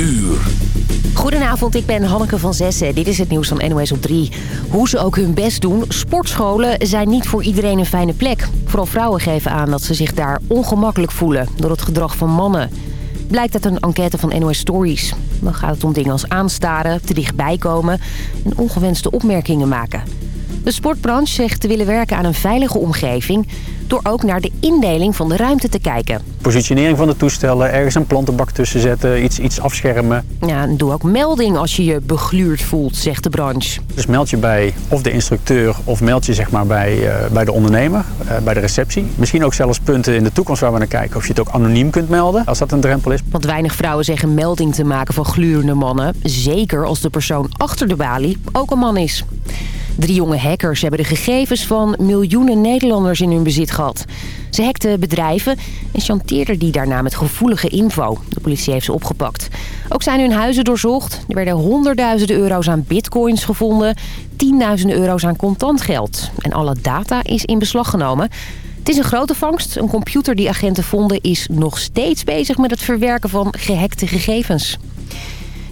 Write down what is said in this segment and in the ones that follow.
uur. Goedenavond, ik ben Hanneke van Zessen. Dit is het nieuws van NOS op 3. Hoe ze ook hun best doen, sportscholen zijn niet voor iedereen een fijne plek. Vooral vrouwen geven aan dat ze zich daar ongemakkelijk voelen door het gedrag van mannen. Blijkt uit een enquête van NOS Stories. Dan gaat het om dingen als aanstaren, te dichtbij komen en ongewenste opmerkingen maken. De sportbranche zegt te willen werken aan een veilige omgeving... door ook naar de indeling van de ruimte te kijken. Positionering van de toestellen, ergens een plantenbak tussen zetten, iets, iets afschermen. Ja, en doe ook melding als je je begluurd voelt, zegt de branche. Dus meld je bij of de instructeur of meld je zeg maar bij, uh, bij de ondernemer, uh, bij de receptie. Misschien ook zelfs punten in de toekomst waar we naar kijken of je het ook anoniem kunt melden, als dat een drempel is. Want weinig vrouwen zeggen melding te maken van glurende mannen. Zeker als de persoon achter de balie ook een man is. Drie jonge hackers hebben de gegevens van miljoenen Nederlanders in hun bezit gehad. Ze hackten bedrijven en chanteerden die daarna met gevoelige info. De politie heeft ze opgepakt. Ook zijn hun huizen doorzocht. Er werden honderdduizenden euro's aan bitcoins gevonden. Tienduizenden euro's aan contant geld. En alle data is in beslag genomen. Het is een grote vangst. Een computer die agenten vonden is nog steeds bezig met het verwerken van gehackte gegevens.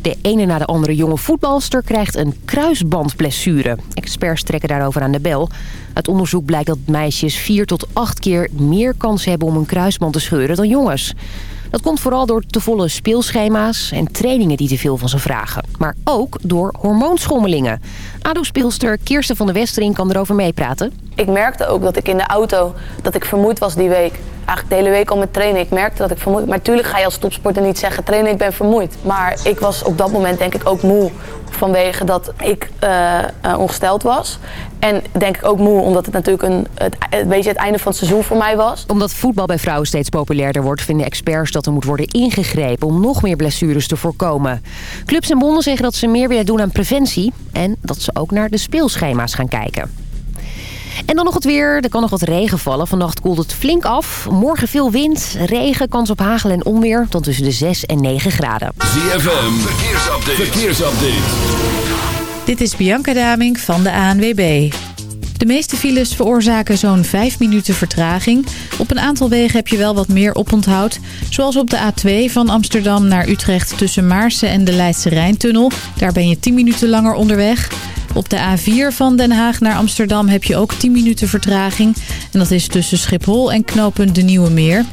De ene na de andere jonge voetbalster krijgt een kruisbandblessure. Experts trekken daarover aan de bel. Uit onderzoek blijkt dat meisjes vier tot acht keer meer kans hebben om een kruisband te scheuren dan jongens. Dat komt vooral door te volle speelschema's en trainingen die te veel van ze vragen. Maar ook door hormoonschommelingen. ADO-speelster Kirsten van der Westering kan erover meepraten. Ik merkte ook dat ik in de auto dat ik vermoeid was die week. Eigenlijk de hele week al met trainen. Ik merkte dat ik vermoeid Maar natuurlijk ga je als topsporter niet zeggen trainen, ik ben vermoeid. Maar ik was op dat moment denk ik ook moe vanwege dat ik uh, uh, ongesteld was. En denk ik ook moe omdat het natuurlijk een, het, een beetje het einde van het seizoen voor mij was. Omdat voetbal bij vrouwen steeds populairder wordt... vinden experts dat er moet worden ingegrepen om nog meer blessures te voorkomen. Clubs en bonden zeggen dat ze meer willen doen aan preventie... en dat ze ook naar de speelschema's gaan kijken. En dan nog het weer. Er kan nog wat regen vallen. Vannacht koelt het flink af. Morgen veel wind, regen, kans op hagel en onweer. Tot tussen de 6 en 9 graden. ZFM, verkeersupdate. verkeersupdate. Dit is Bianca Daming van de ANWB. De meeste files veroorzaken zo'n 5 minuten vertraging. Op een aantal wegen heb je wel wat meer oponthoud. Zoals op de A2 van Amsterdam naar Utrecht tussen Maarsen en de Leidse Rijntunnel. Daar ben je 10 minuten langer onderweg. Op de A4 van Den Haag naar Amsterdam heb je ook 10 minuten vertraging. En dat is tussen Schiphol en knooppunt De Nieuwe Meer.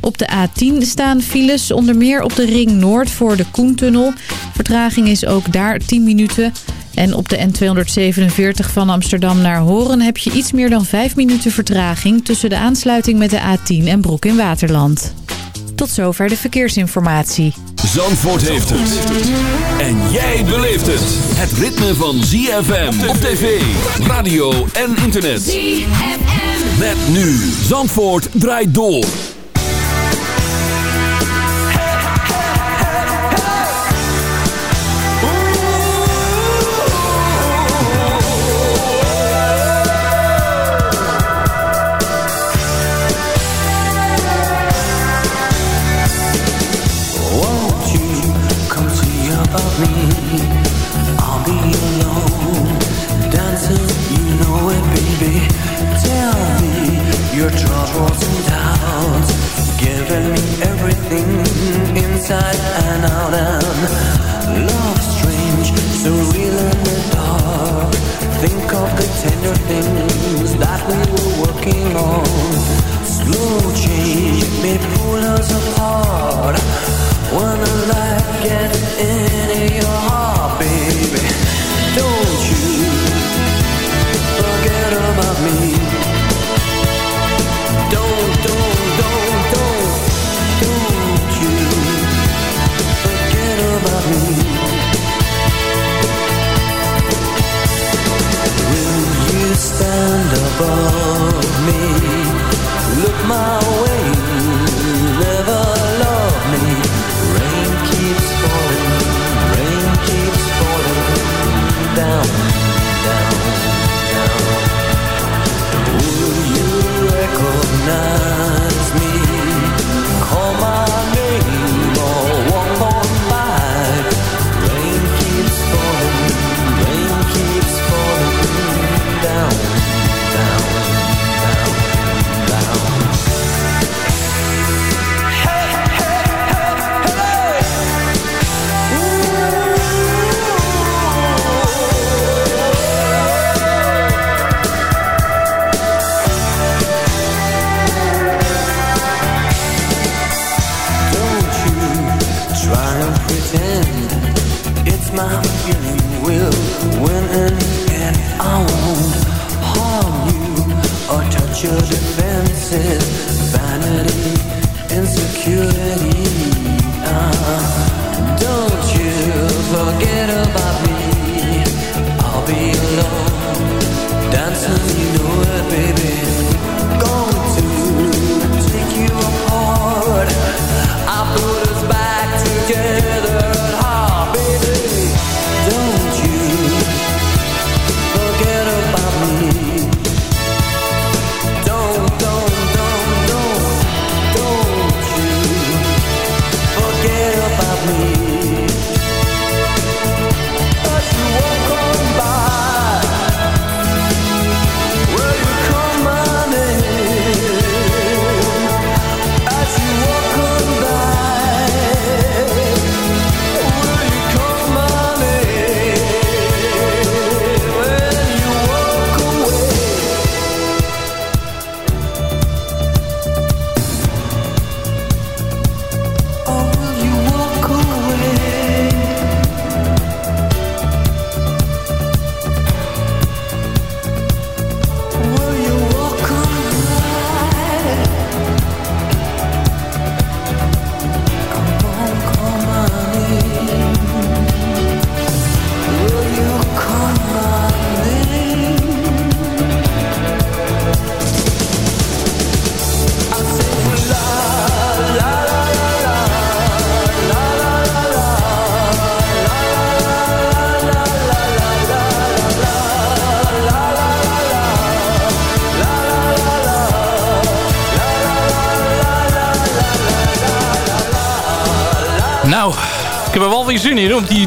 Op de A10 staan files onder meer op de Ring Noord voor de Koentunnel. Vertraging is ook daar 10 minuten. En op de N247 van Amsterdam naar Horen heb je iets meer dan 5 minuten vertraging... tussen de aansluiting met de A10 en Broek in Waterland. Tot zover de verkeersinformatie. Zandvoort heeft het. En jij beleeft het. Het ritme van ZFM op tv, radio en internet. ZFM. Met nu. Zandvoort draait door. of me. I'll be alone. Dancing, you know it, baby. Tell me your troubles and doubts. Giving me everything inside and out and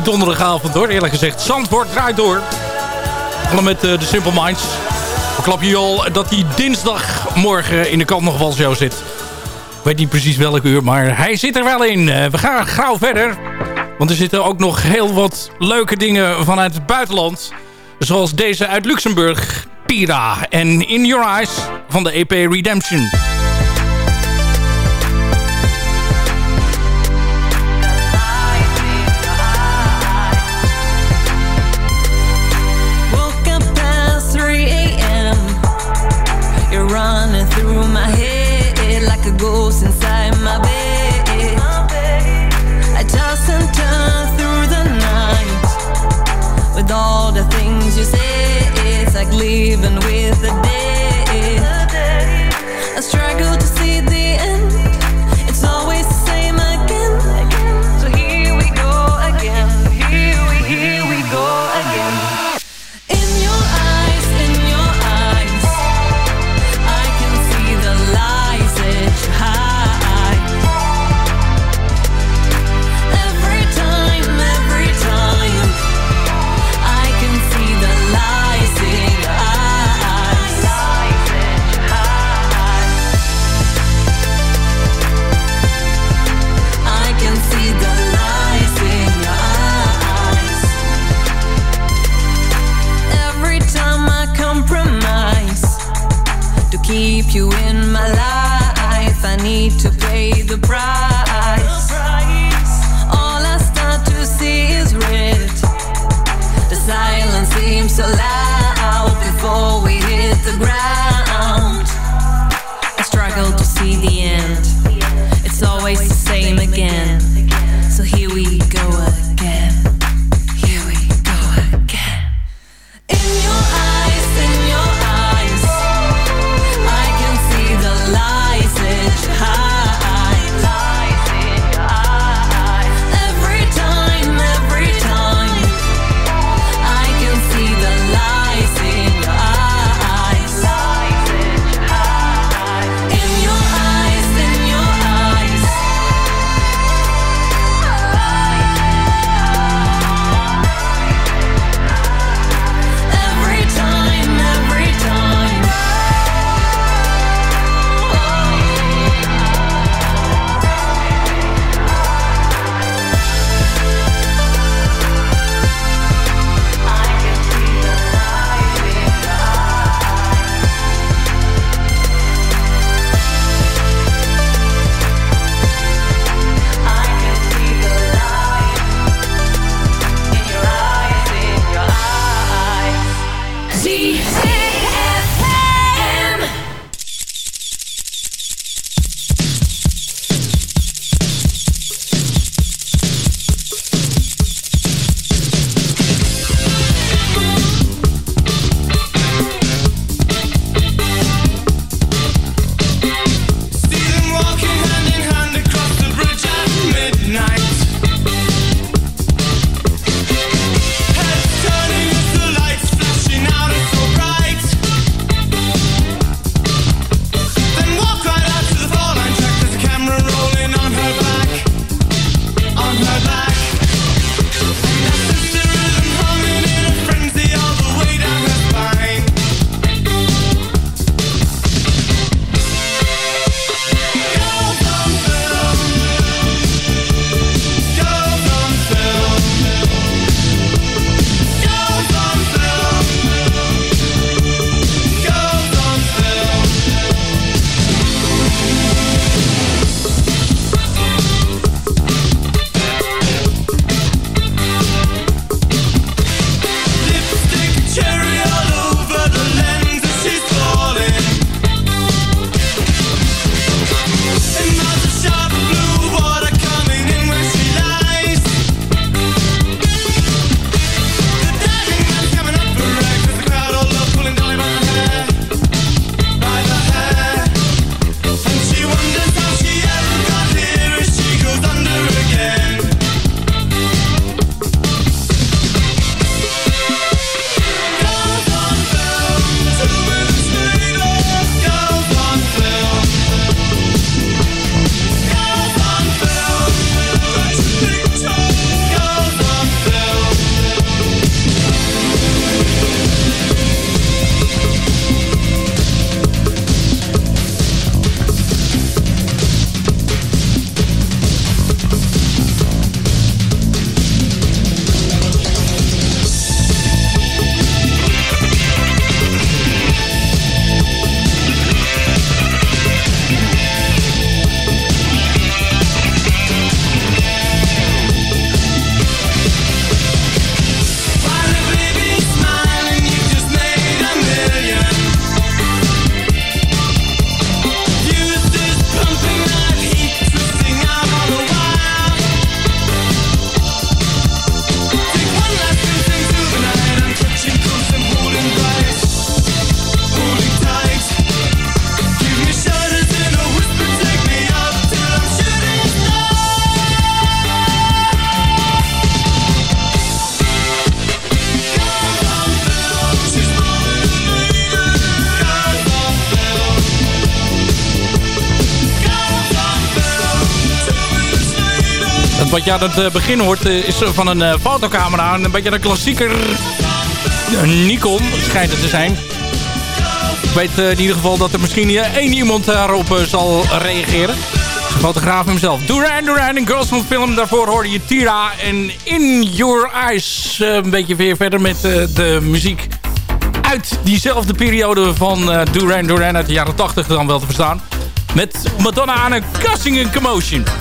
die donderdagavond hoor. Eerlijk gezegd, Zandvoort draait door. Allemaal met eh, de Simple Minds. We klap je al dat die dinsdagmorgen in de kant nog wel zo zit. Ik weet niet precies welk uur, maar hij zit er wel in. Eh, we gaan gauw verder. Want er zitten ook nog heel wat leuke dingen vanuit het buitenland. Zoals deze uit Luxemburg, Pira. En In Your Eyes van de EP Redemption. Ghost inside my bed. I toss and turn through the night with all the things you say. It's like living with the dead. I struggle to see you in my life, I need to pay the price. All I start to see is red. The silence seems so loud before we hit the ground. I struggle to see the wat je aan het begin hoort is van een fotocamera. Een beetje een klassieker Nikon schijnt het te zijn. Ik weet in ieder geval dat er misschien één iemand daarop zal reageren. De fotograaf hemzelf. Duran Duran in Girls Film. Daarvoor hoorde je Tira en In Your Eyes. een beetje weer verder met de muziek uit diezelfde periode van Duran Duran uit de jaren 80 dan wel te verstaan. Met Madonna aan een Cassing Commotion.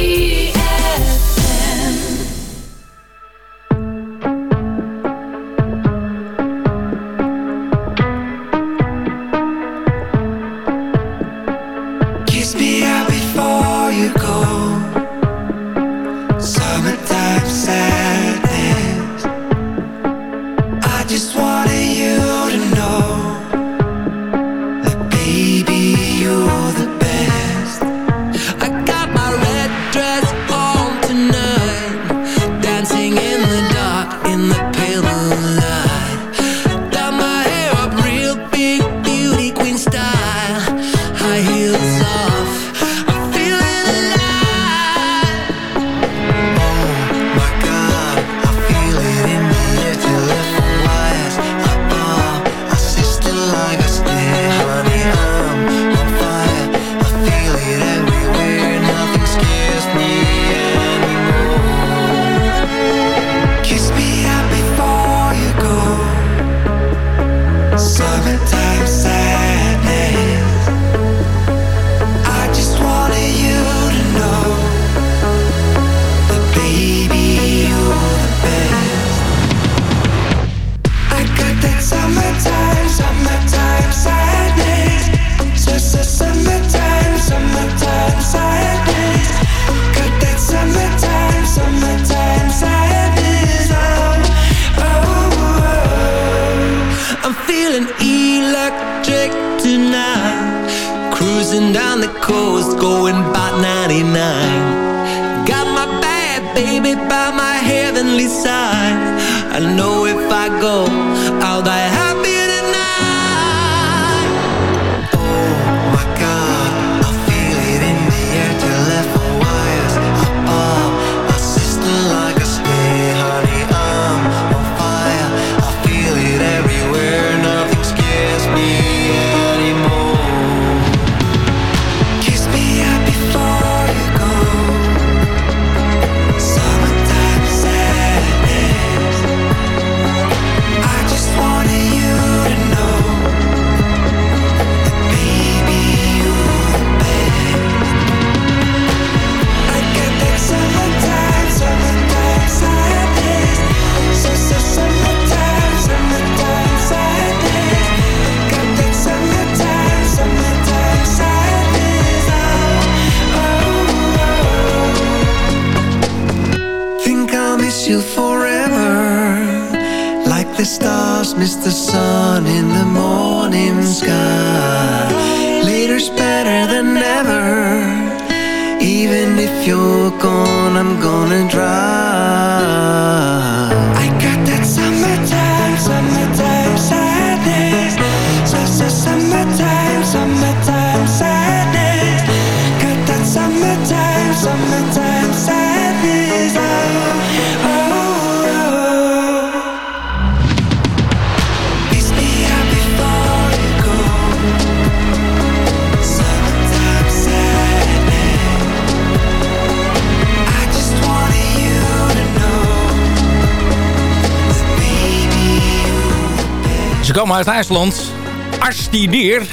Ze komen uit IJsland. Arstideer.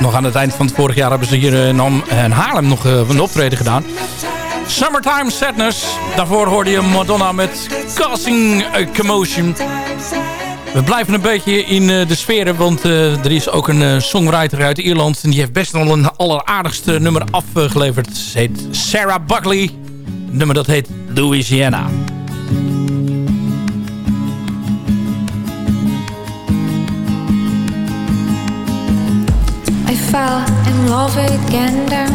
Nog aan het eind van het vorig jaar hebben ze hier eh, eh, in, Haarlem nog eh, een optreden gedaan. Summertime Sadness. Daarvoor hoorde je Madonna met Causing a Commotion. We blijven een beetje in de sferen, want er is ook een songwriter uit Ierland... en die heeft best wel een alleraardigste nummer afgeleverd. Ze heet Sarah Buckley. Nummer dat heet Louisiana. fell in love again down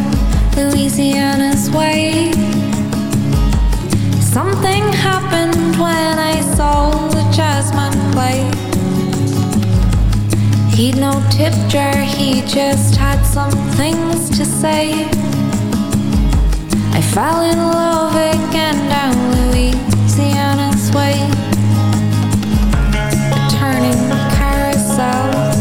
Louisiana's way. Something happened when I saw the jazzman play. He'd no tip jar, he just had some things to say. I fell in love again down Louisiana's way. A turning carousel.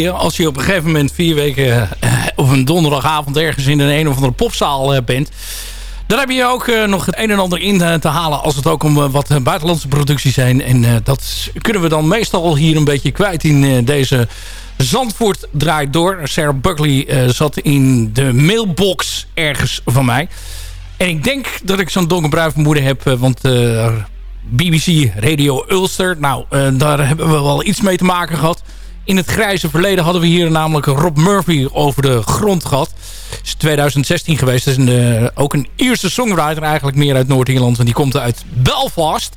als je op een gegeven moment vier weken eh, of een donderdagavond ergens in een, een of andere popzaal eh, bent. dan heb je ook eh, nog het een en ander in te halen als het ook om wat buitenlandse producties zijn. En dat kunnen we dan meestal hier een beetje kwijt in deze Zandvoort draait door. Sarah Buckley zat in de mailbox ergens van mij. En ik denk dat ik zo'n donkerbruin vermoeden heb, want BBC Radio Ulster, nou daar hebben we wel iets mee te maken gehad. In het grijze verleden hadden we hier namelijk Rob Murphy over de grond gehad. Het is 2016 geweest. Dat is een, eh, ook een Ierse songwriter eigenlijk meer uit Noord-Ierland. Want die komt uit Belfast.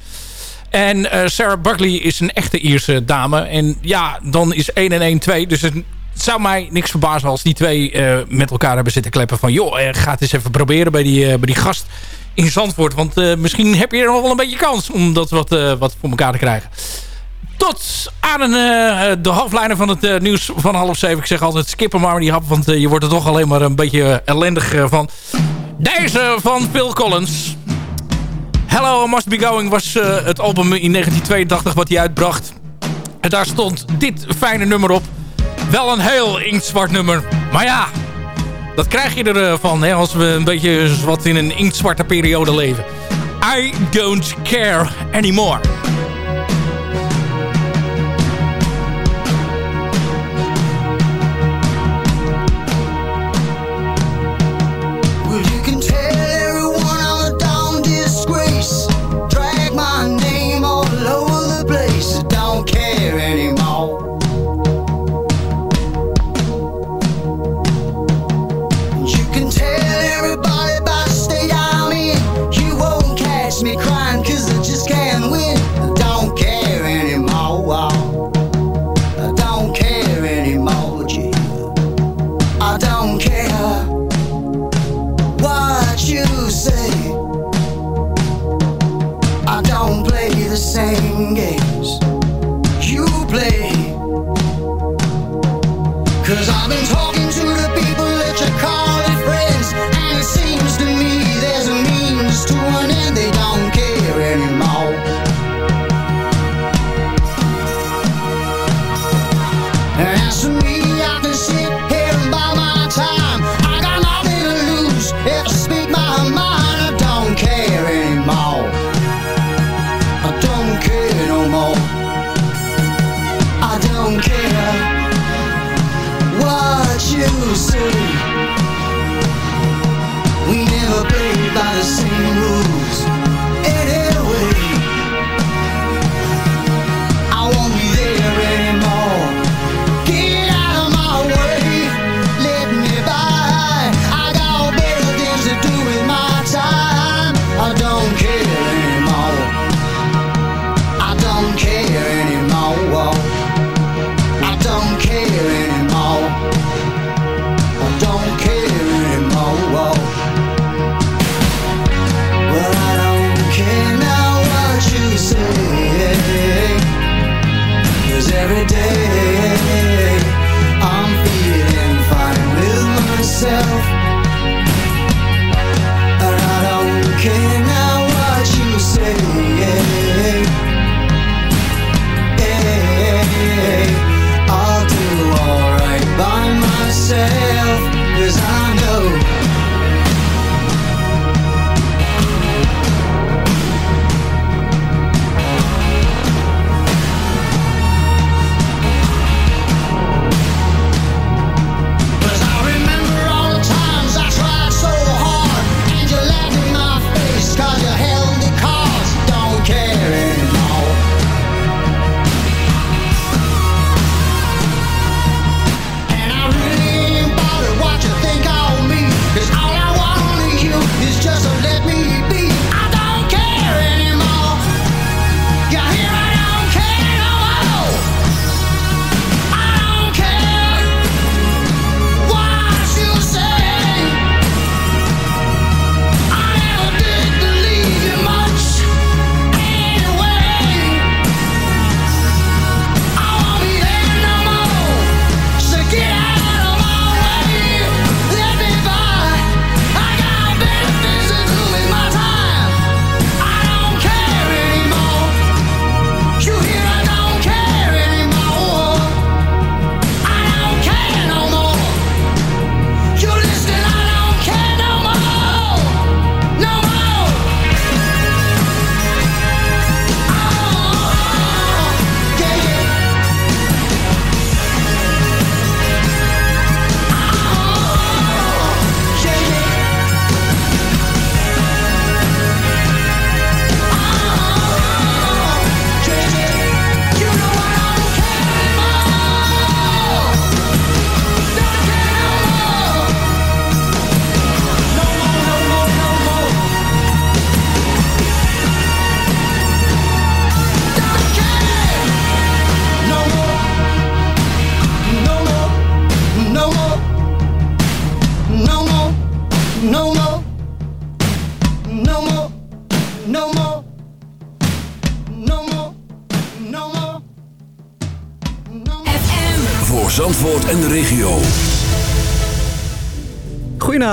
En eh, Sarah Buckley is een echte Ierse dame. En ja, dan is 1 en 1 2. Dus het zou mij niks verbazen als die twee eh, met elkaar hebben zitten kleppen. Van joh, ga het eens even proberen bij die, bij die gast in Zandvoort. Want misschien heb je er nog wel een beetje kans om dat wat, wat voor elkaar te krijgen. Tot aan een, eh, de hoofdlijnen van het eh, nieuws van half zeven. Ik zeg altijd skippen maar die hap, want eh, je wordt er toch alleen maar een beetje ellendig van. Deze van Phil Collins. Hello, I Must Be Going was het album in 1982 wat hij uitbracht. En daar stond dit fijne nummer op. Wel een heel inktzwart nummer. Maar ja, dat krijg je ervan hè, als we een beetje wat in een inktzwarte periode leven. I don't care anymore.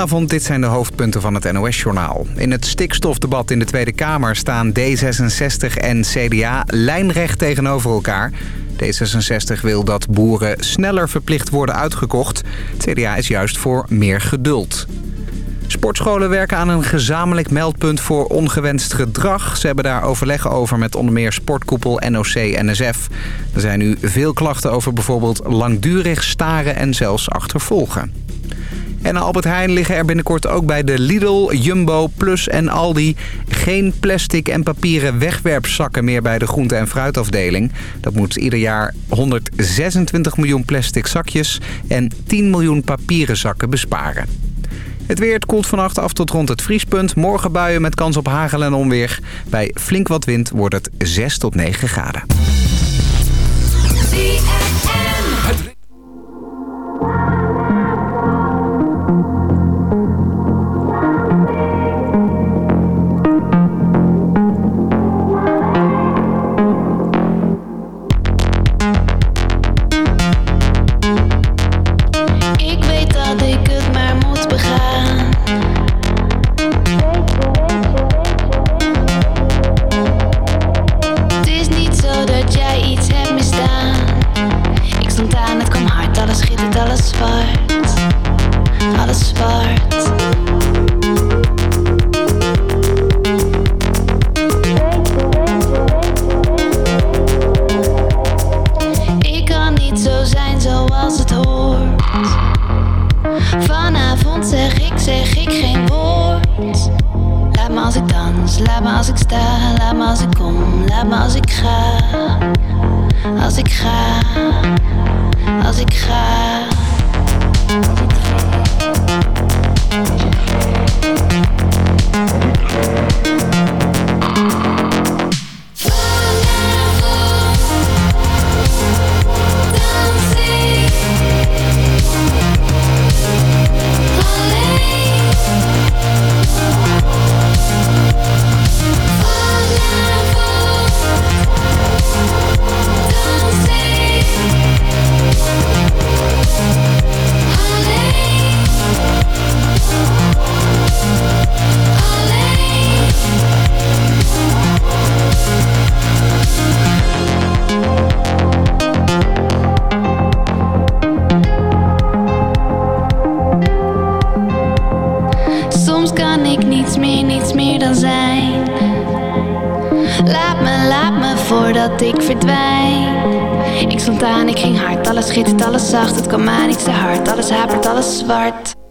Goedenavond, dit zijn de hoofdpunten van het NOS-journaal. In het stikstofdebat in de Tweede Kamer staan D66 en CDA lijnrecht tegenover elkaar. D66 wil dat boeren sneller verplicht worden uitgekocht. CDA is juist voor meer geduld. Sportscholen werken aan een gezamenlijk meldpunt voor ongewenst gedrag. Ze hebben daar overleg over met onder meer sportkoepel NOC-NSF. Er zijn nu veel klachten over bijvoorbeeld langdurig staren en zelfs achtervolgen. En Albert Heijn liggen er binnenkort ook bij de Lidl, Jumbo, Plus en Aldi... geen plastic en papieren wegwerpzakken meer bij de groente- en fruitafdeling. Dat moet ieder jaar 126 miljoen plastic zakjes en 10 miljoen papieren zakken besparen. Het weer koelt vannacht af tot rond het vriespunt. Morgen buien met kans op hagel en onweer. Bij flink wat wind wordt het 6 tot 9 graden. Alles hapert, alles zwart.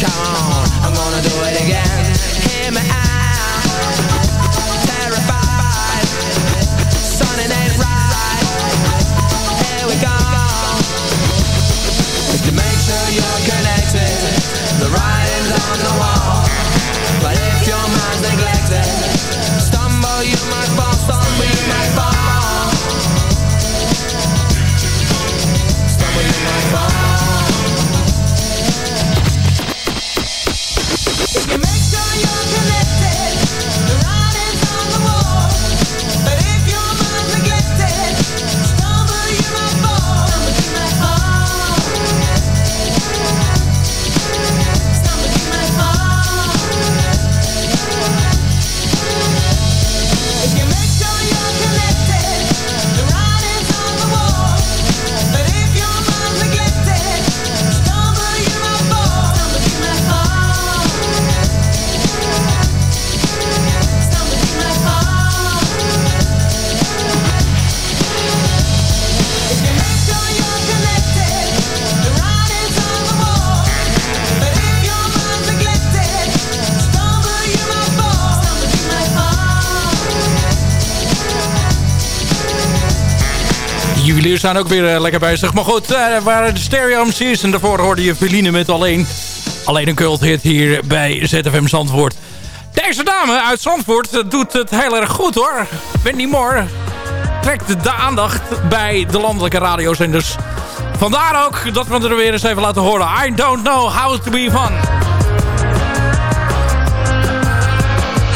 Come on, I'm gonna do it again. Hear me out. die zijn ook weer uh, lekker bezig. Maar goed, daar eh, waren de Stereo MC's. En daarvoor hoorde je Feline met alleen, alleen een cult hit hier bij ZFM Zandvoort. Deze dame uit Zandvoort doet het heel erg goed hoor. Wendy Moore trekt de aandacht bij de landelijke radiozenders. Vandaar ook dat we er weer eens even laten horen. I don't know how to be fun.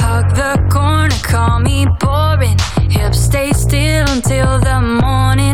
Hug the corner, call me boring. Hips stay still until the morning.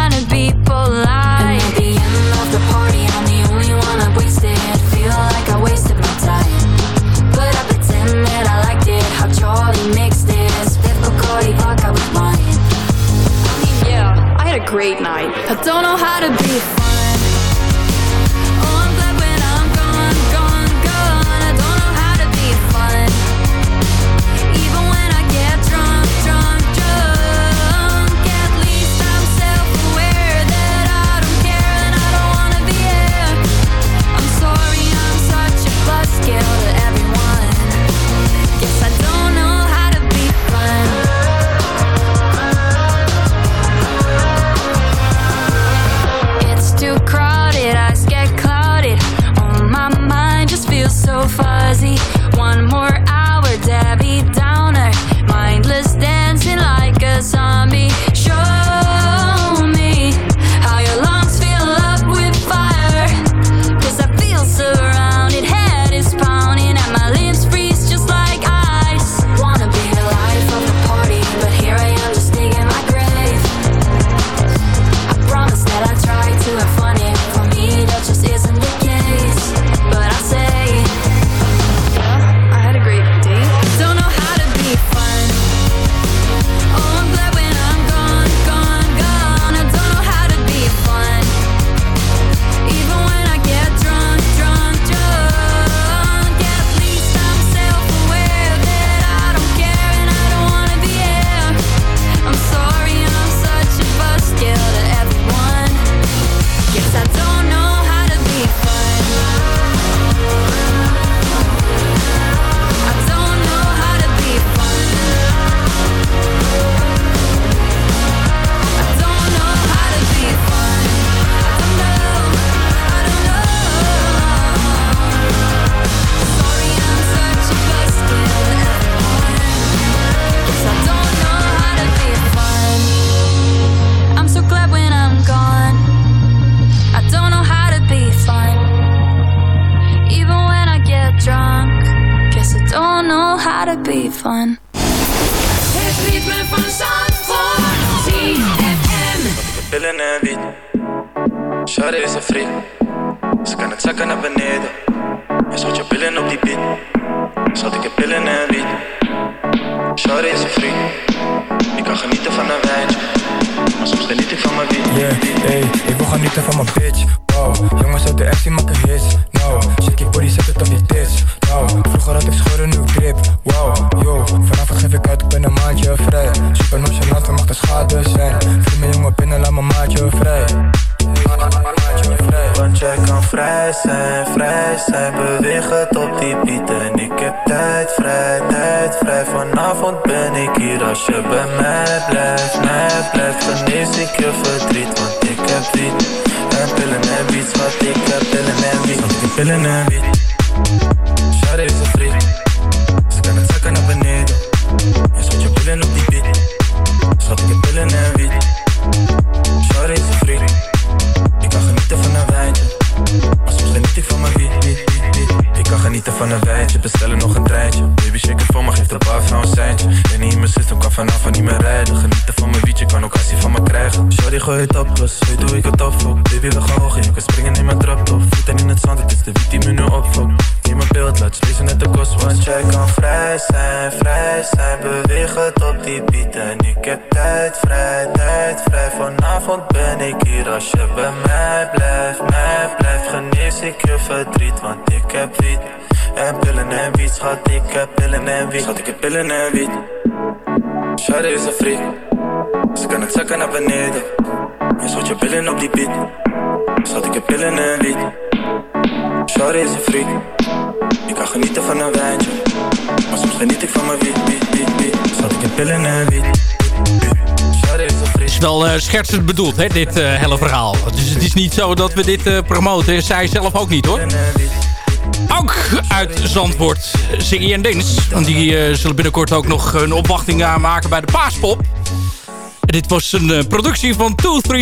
had a great night. I don't know how to be. schat, ik heb pillen en wiet. Shari is een freak, ze kan het zakken naar beneden. En schot je pillen op die beat, schat, ik heb pillen en wiet. Shari is een freak, ik kan genieten van een wijntje. Maar soms geniet ik van mijn wiet, wiet, wiet, wiet. Ik heb pillen en wiet. Het is wel uh, schertsend bedoeld, hè, dit uh, hele verhaal. Dus het is niet zo dat we dit uh, promoten. Zij zelf ook niet, hoor. Ook uit Zandvoort, Ziggy en Dins. Want die eh, zullen binnenkort ook nog een opwachting aanmaken bij de Paaspop. Dit was een eh, productie van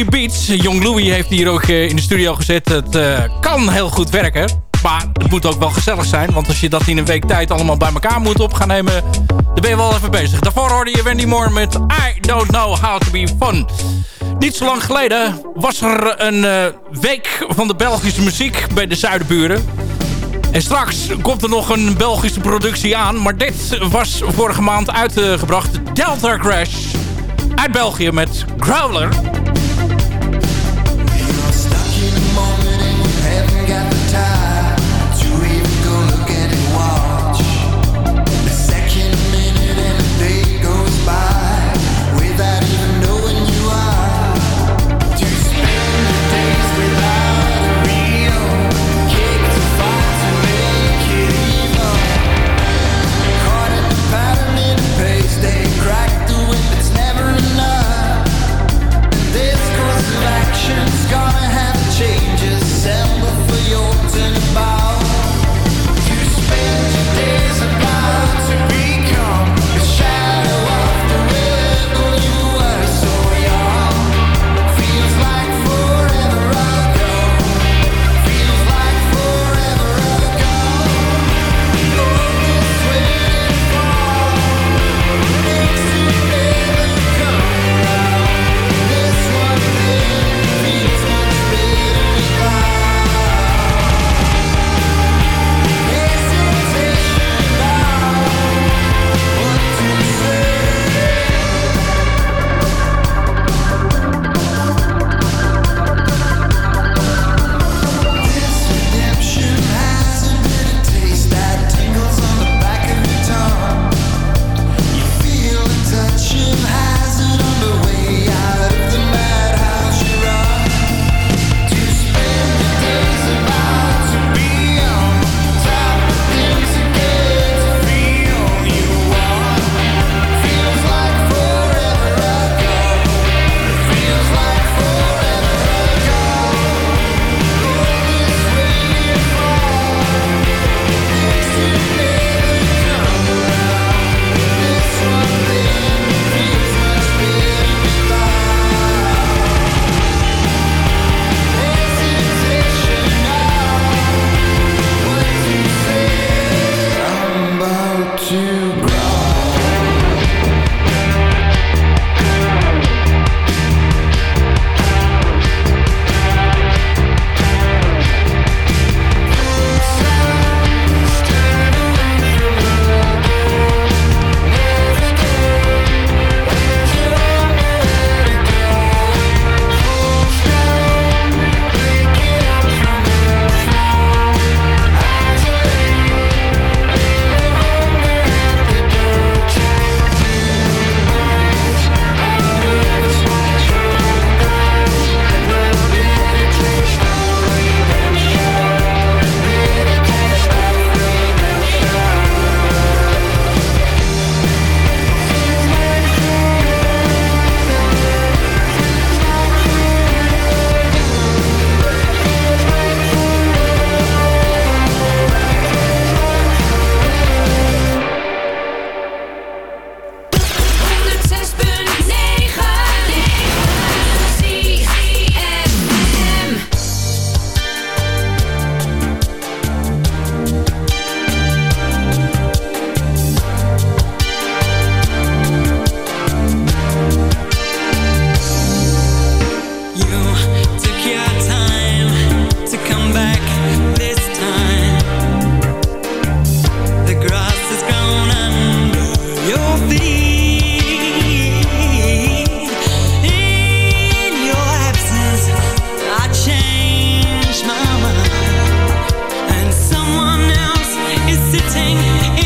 2-3 Beats. Young Louie heeft hier ook eh, in de studio gezet. Het eh, kan heel goed werken. Maar het moet ook wel gezellig zijn. Want als je dat in een week tijd allemaal bij elkaar moet op gaan nemen... dan ben je wel even bezig. Daarvoor hoorde je Wendy Moore met I Don't Know How To Be Fun. Niet zo lang geleden was er een eh, week van de Belgische muziek bij de Zuidenburen. En straks komt er nog een Belgische productie aan. Maar dit was vorige maand uitgebracht. Delta Crash uit België met Growler. sitting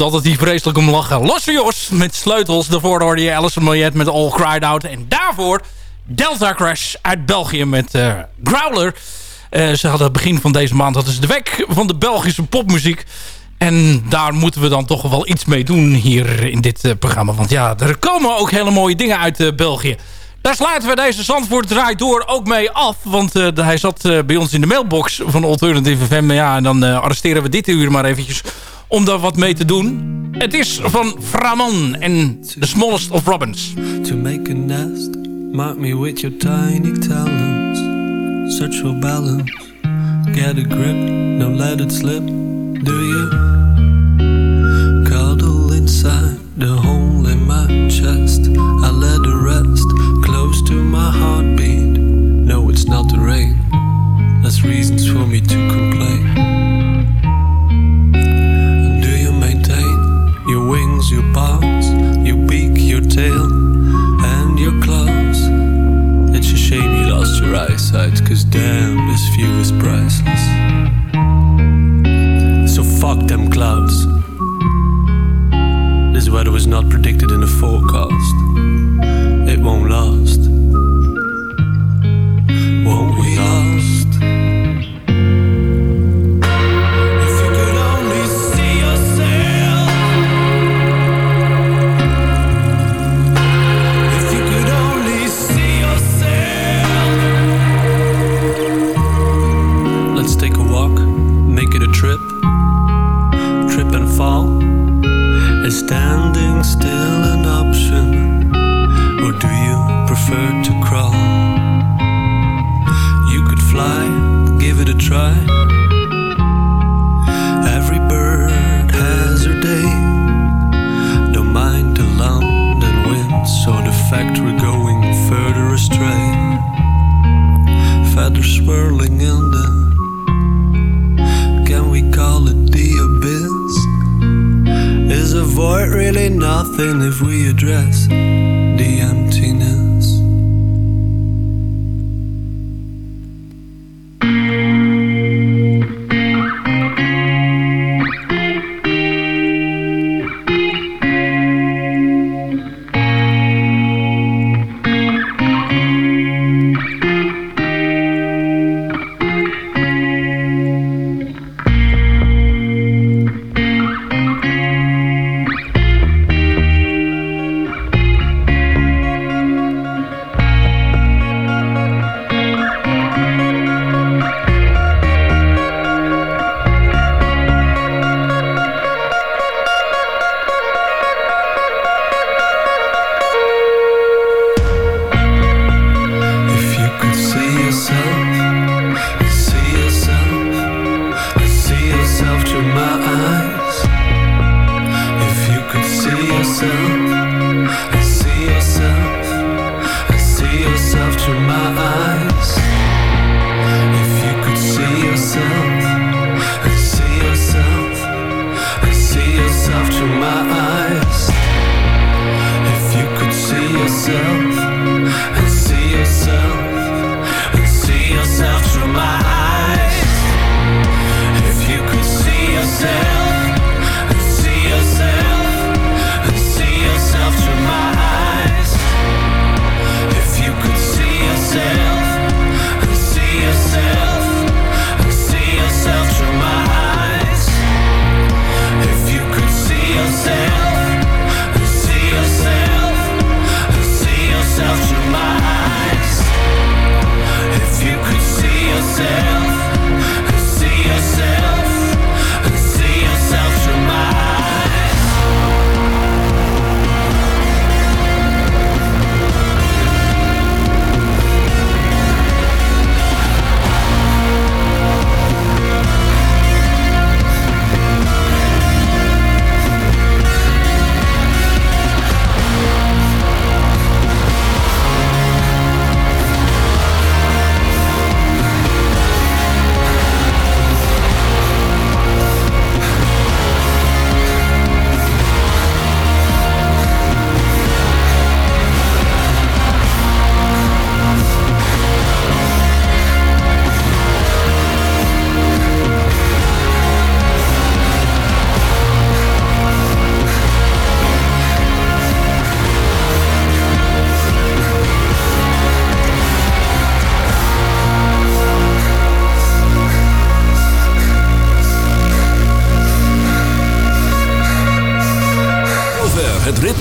moet altijd die vreselijk om lachen. Los Jos met sleutels. Daarvoor hoorde je Alison Moyet met All Cried Out. En daarvoor Delta Crash uit België met eh, Growler. Eh, ze hadden begin van deze maand, dat is de week van de Belgische popmuziek. En daar moeten we dan toch wel iets mee doen hier in dit eh, programma. Want ja, er komen ook hele mooie dingen uit België. Daar sluiten we deze Zandvoort draai door ook mee af. Want hij zat bij ons in de mailbox van Alternative FM. Ja, en dan arresteren we dit uur maar eventjes om daar wat mee te doen. Het is van Framon en The Smallest of Robins. To make a nest, mark me with your tiny talons. Search for balance, get a grip, don't let it slip. Do you cuddle inside the hole in my chest? I let it rest close to my heartbeat. No, it's not the rain. That's reasons for me to complain. Your paws, your beak, your tail, and your claws? It's a shame you lost your eyesight, cause damn, this view is priceless. So fuck them clouds. This weather was not predicted in the forecast. It won't last.